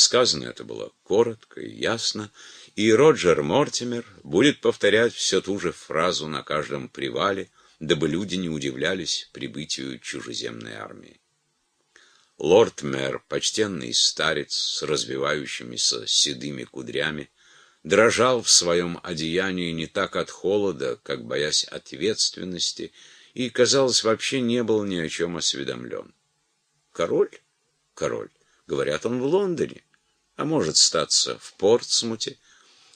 Сказано это было коротко и ясно, и Роджер Мортимер будет повторять все ту же фразу на каждом привале, дабы люди не удивлялись прибытию чужеземной армии. Лорд-мэр, почтенный старец с развивающимися седыми кудрями, дрожал в своем одеянии не так от холода, как боясь ответственности, и, казалось, вообще не был ни о чем осведомлен. Король? Король. Говорят, он в Лондоне, а может статься в Портсмуте.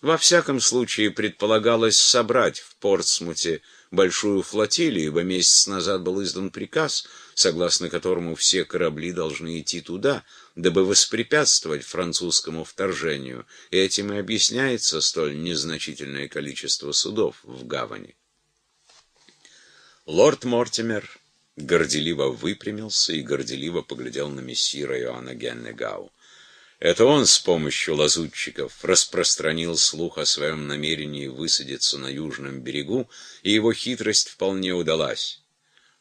Во всяком случае, предполагалось собрать в Портсмуте большую флотилию, ибо месяц назад был издан приказ, согласно которому все корабли должны идти туда, дабы воспрепятствовать французскому вторжению, и этим и объясняется столь незначительное количество судов в гавани. Лорд Мортимер горделиво выпрямился и горделиво поглядел на мессира Иоанна Геннегау. Это он с помощью лазутчиков распространил слух о своем намерении высадиться на южном берегу, и его хитрость вполне удалась.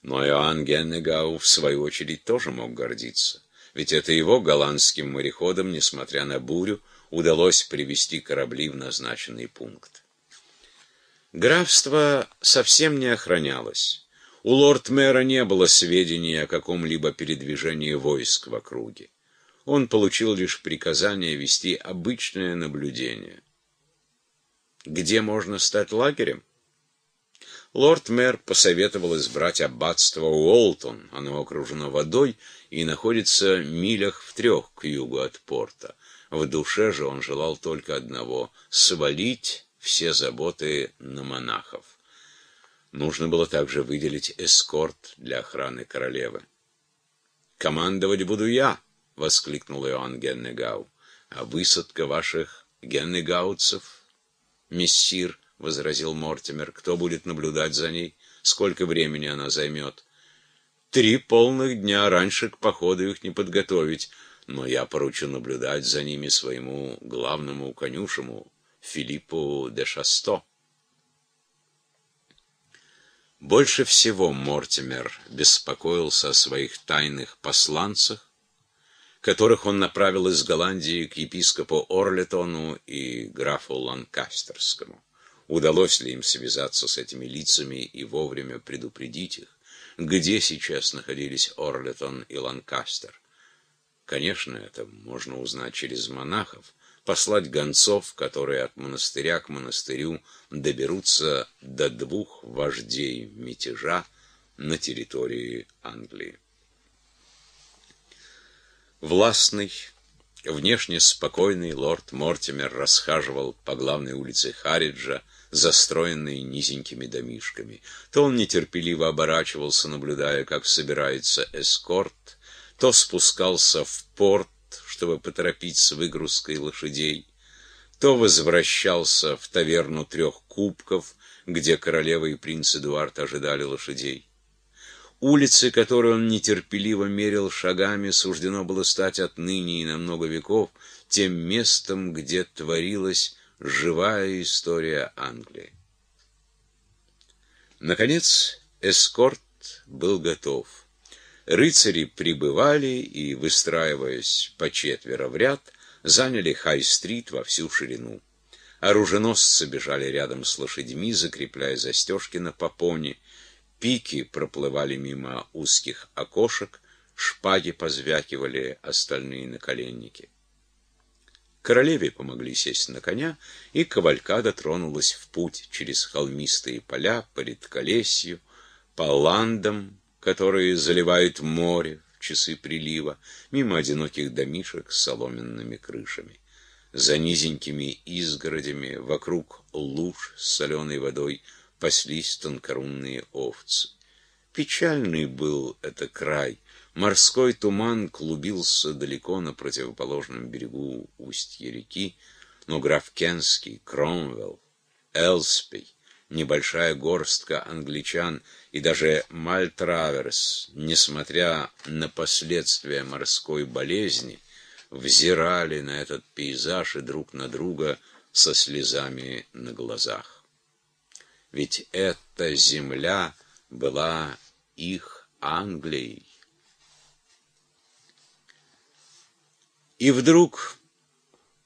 Но Иоанн Геннегау, в свою очередь, тоже мог гордиться. Ведь это его голландским мореходам, несмотря на бурю, удалось привести корабли в назначенный пункт. Графство совсем не охранялось. У лорд-мэра не было сведений о каком-либо передвижении войск в округе он получил лишь приказание вести обычное наблюдение. Где можно стать лагерем? Лорд-мэр посоветовал избрать аббатство Уолтон. Оно окружено водой и находится милях в трех к югу от порта. В душе же он желал только одного — свалить все заботы на монахов. Нужно было также выделить эскорт для охраны королевы. «Командовать буду я», — воскликнул Иоанн Геннегау. — А высадка ваших геннегаутцев? — Мессир, — возразил Мортимер, — кто будет наблюдать за ней? Сколько времени она займет? — Три полных дня, раньше к походу их не подготовить, но я поручу наблюдать за ними своему главному конюшему, Филиппу де Шасто. Больше всего Мортимер беспокоился о своих тайных посланцах, которых он направил из Голландии к епископу Орлетону и графу Ланкастерскому. Удалось ли им связаться с этими лицами и вовремя предупредить их? Где сейчас находились Орлетон и Ланкастер? Конечно, это можно узнать через монахов, послать гонцов, которые от монастыря к монастырю доберутся до двух вождей мятежа на территории Англии. Властный, внешне спокойный лорд Мортимер расхаживал по главной улице Хариджа, застроенной низенькими домишками. То он нетерпеливо оборачивался, наблюдая, как собирается эскорт, то спускался в порт, чтобы поторопить с выгрузкой лошадей, то возвращался в таверну трех кубков, где королева и принц Эдуард ожидали лошадей. Улицы, которые он нетерпеливо мерил шагами, суждено было стать отныне и на много веков тем местом, где творилась живая история Англии. Наконец, эскорт был готов. Рыцари прибывали и, выстраиваясь по четверо в ряд, заняли Хай-стрит во всю ширину. Оруженосцы бежали рядом с лошадьми, закрепляя застежки на попоне, Пики проплывали мимо узких окошек, шпаги позвякивали остальные наколенники. Королеве помогли сесть на коня, и кавалькада тронулась в путь через холмистые поля, по редколесью, по ландам, которые заливают море в часы прилива, мимо одиноких домишек с соломенными крышами. За низенькими изгородями, вокруг луж с соленой водой, паслись тонкорунные овцы. Печальный был это край. Морской туман клубился далеко на противоположном берегу устья реки, но граф Кенский, Кромвелл, Элспей, небольшая горстка англичан и даже Мальтраверс, несмотря на последствия морской болезни, взирали на этот пейзаж и друг на друга со слезами на глазах ведь эта земля была их Англией. И вдруг